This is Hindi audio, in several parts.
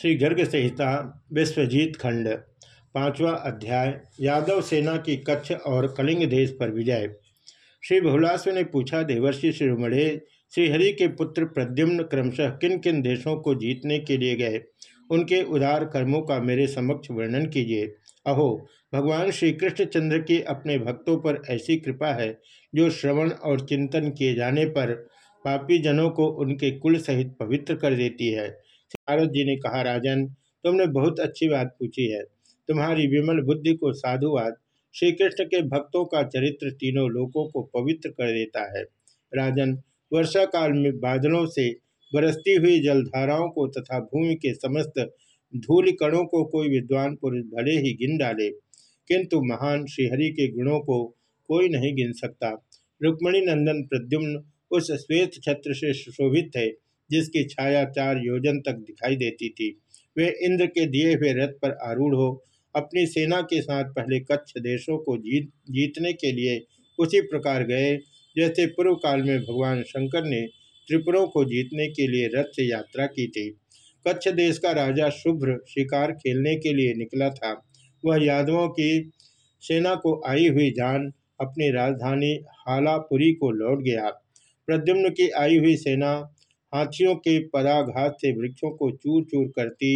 श्री गर्ग संहिता विश्वजीत खंड, पांचवा अध्याय, यादव सेना की कच्छ और कलिंग देश पर विजय। श्री बहुलास्व ने पूछा, देवर्षि श्रीमणे श्रीहरि के पुत्र प्रद्युम्न क्रमशः किन किन देशों को जीतने के लिए गए? उनके उदार कर्मों का मेरे समक्ष वर्णन कीजिए। अहो, भगवान श्री कृष्णचंद्र की अपने भक्तों पर ऐसी कृपा है, जो श्रवण और चिंतन किए जाने पर पापी जनों को उनके कुल सहित पवित्र कर देती है। नारद जी ने कहा, राजन, तुमने बहुत अच्छी बात पूछी है। तुम्हारी विमल बुद्धि को साधुवाद श्री कृष्ण के भक्तों का चरित्र तीनों लोकों को पवित्र कर देता है। राजन, वर्षा काल में बादलों से बरसती हुई जलधाराओं को तथा भूमि के समस्त धूल कणों को कोई विद्वान पुरुष भले ही गिन डाले, किंतु महान श्रीहरि के गुणों को कोई नहीं गिन सकता। रुक्मणी नंदन प्रद्युम्न उस श्वेत छत्र से सुशोभित थे। जिसकी छाया चार योजन तक दिखाई देती थी। वे इंद्र के दिए हुए रथ पर आरूढ़ हो, अपनी सेना के साथ पहले कच्छ देशों को जीत, जीतने के लिए उसी प्रकार गए, जैसे पूर्व काल में भगवान शंकर ने त्रिपुरों को जीतने के लिए रथ से यात्रा की थी। कच्छ देश का राजा शुभ्र शिकार खेलने के लिए निकला था। वह यादवों की सेना को आई हुई जान अपनी राजधानी हालापुरी को लौट गया। प्रद्युम्न की आई हुई सेना हाथियों के पदाघात से वृक्षों को चूर चूर करती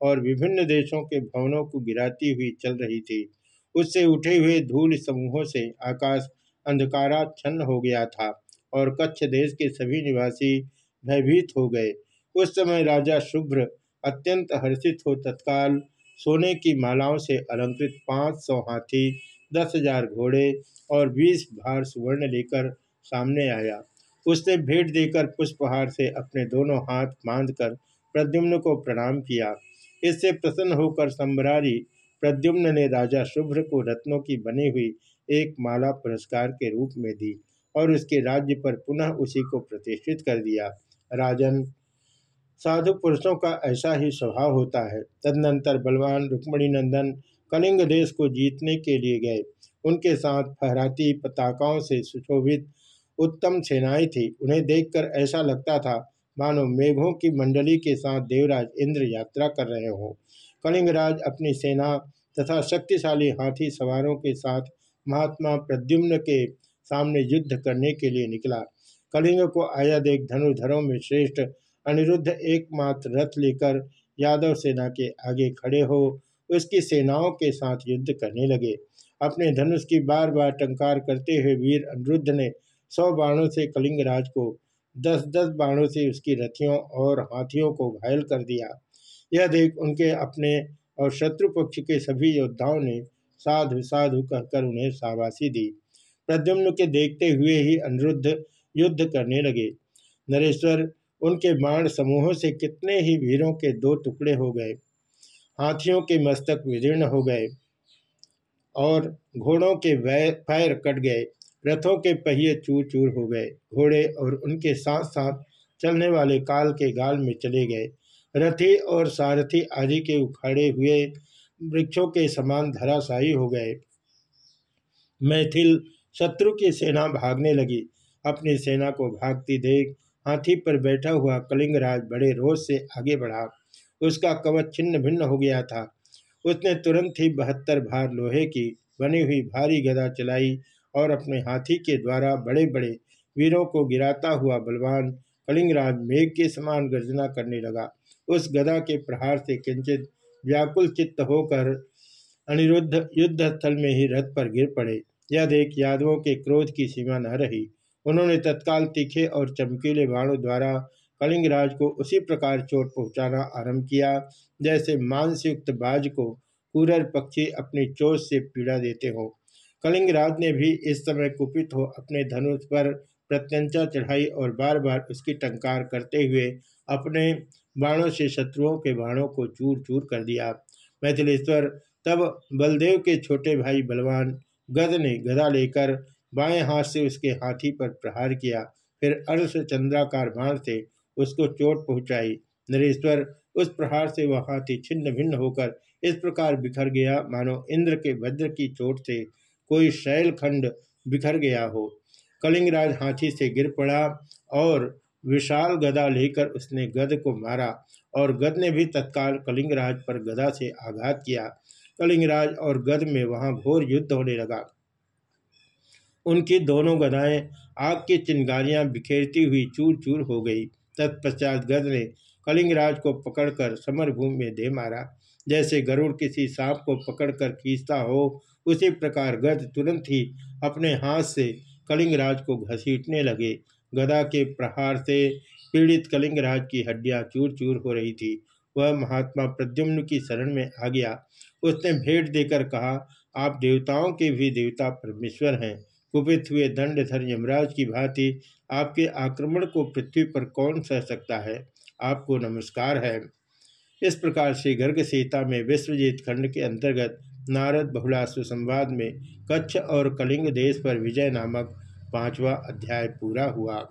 और विभिन्न देशों के भवनों को गिराती हुई चल रही थी। उससे उठे हुए धूल समूहों से आकाश अंधकाराच्छन्न हो गया था और कच्छ देश के सभी निवासी भयभीत हो गए। उस समय राजा शुभ्र अत्यंत हर्षित हो तत्काल सोने की मालाओं से अलंकृत पाँच सौ हाथी, दस हज़ार घोड़े और बीस भार सुवर्ण लेकर सामने आया। उसने भेंट देकर पुष्पहार से अपने दोनों हाथ बांधकर प्रद्युम्न को प्रणाम किया। इससे प्रसन्न होकर सम्रारी प्रद्युम्न ने राजा शुभ्र को रत्नों की बनी हुई एक माला पुरस्कार के रूप में दी और उसके राज्य पर पुनः उसी को प्रतिष्ठित कर दिया। राजन, साधु पुरुषों का ऐसा ही स्वभाव होता है। तदनंतर बलवान रुक्मणी नंदन कलिंग देश को जीतने के लिए गए। उनके साथ फहराती पताकाओं से सुशोभित उत्तम सेनाएँ थी। उन्हें देखकर ऐसा लगता था, मानो मेघों की मंडली के साथ देवराज इंद्र यात्रा कर रहे हों। कलिंगराज अपनी सेना तथा शक्तिशाली हाथी सवारों के साथ महात्मा प्रद्युम्न के सामने युद्ध करने के लिए निकला। कलिंग को आया देख धनुधरों में श्रेष्ठ, अनिरुद्ध एकमात्र रथ लेकर यादव सेना के आगे खड़े हो, उसकी सेनाओं के साथ युद्ध करने लगे। अपने धनुष की बार बार टंकार करते हुए वीर अनिरुद्ध ने सौ बाणों से कलिंगराज को, दस दस बाणों से उसकी रथियों और हाथियों को घायल कर दिया। यह देख उनके अपने और शत्रु पक्ष के सभी योद्धाओं ने साधु साधु कहकर उन्हें शाबाशी दी। प्रद्युम्न के देखते हुए ही अनिरुद्ध युद्ध करने लगे। नरेश्वर, उनके बाण समूहों से कितने ही वीरों के दो टुकड़े हो गए। हाथियों के मस्तक विदीर्ण हो गए और घोड़ों के पैर कट गए। रथों के पहिए चूर चूर हो गए। घोड़े और उनके साथ साथ चलने वाले काल के गाल में चले गए। रथी और सारथी आदि के उखाड़े हुए वृक्षों के समान धराशायी हो गए। मैथिल शत्रु की सेना भागने लगी। अपनी सेना को भागती देख हाथी पर बैठा हुआ कलिंगराज बड़े रोज से आगे बढ़ा। उसका कवच छिन्न भिन्न हो गया था। उसने तुरंत ही बहत्तर भार लोहे की बनी हुई भारी गदा चलाई। और अपने हाथी के द्वारा बड़े बड़े वीरों को गिराता हुआ बलवान कलिंगराज मेघ के समान गर्जना करने लगा। उस गदा के प्रहार से किंचित व्याकुल चित्त होकर अनिरुद्ध युद्ध स्थल में ही रथ पर गिर पड़े। यह देख यादवों के क्रोध की सीमा न रही। उन्होंने तत्काल तीखे और चमकीले बाणों द्वारा कलिंगराज को उसी प्रकार चोट पहुंचाना आरंभ किया, जैसे मांसयुक्त बाज को कुरर पक्षी अपनी चोट से पीड़ा देते हों। कलिंगराज ने भी इस समय कुपित हो अपने धनुष पर प्रत्यंचा चढ़ाई और बार बार उसकी टंकार करते हुए अपने बाणों से शत्रुओं के बाणों को चूर चूर कर दिया। मैथिलेश्वर, तब बलदेव के छोटे भाई बलवान गद ने गदा लेकर बाएँ हाथ से उसके हाथी पर प्रहार किया। फिर अर्ध चंद्राकार बाण से उसको चोट पहुंचाई। नरेश्वर, उस प्रहार से वह हाथी छिन्न भिन्न होकर इस प्रकार बिखर गया। मानो इंद्र के वज्र की चोट से कोई शैल खंड बिखर गया हो। कलिंगराज हाथी से गिर पड़ा और विशाल गदा लेकर उसने गद को मारा और गद ने भी तत्काल कलिंगराज पर गदा से आघात किया। कलिंगराज और गद में वहाँ घोर युद्ध होने लगा। उनकी दोनों गदाएँ आग की चिंगारियाँ बिखेरती हुई चूर चूर हो गई। तत्पश्चात गद ने कलिंगराज को पकड़कर समरभूमि में दे मारा। जैसे गरुड़ किसी सांप को पकड़कर खींचता हो उसी प्रकार गद तुरंत ही अपने हाथ से कलिंगराज को घसीटने लगे। गदा के प्रहार से पीड़ित कलिंगराज की हड्डियाँ चूर चूर हो रही थी। वह महात्मा प्रद्युम्न की शरण में आ गया। उसने भेंट देकर कहा, आप देवताओं के भी देवता परमेश्वर हैं। कुपित हुए दंडधर यमराज की भांति आपके आक्रमण को पृथ्वी पर कौन सह सकता है? आपको नमस्कार है। इस प्रकार श्री गर्ग सीता में विश्वजीत खंड के अंतर्गत नारद बहुलाश्व संवाद में कच्छ और कलिंग देश पर विजय नामक पांचवा अध्याय पूरा हुआ।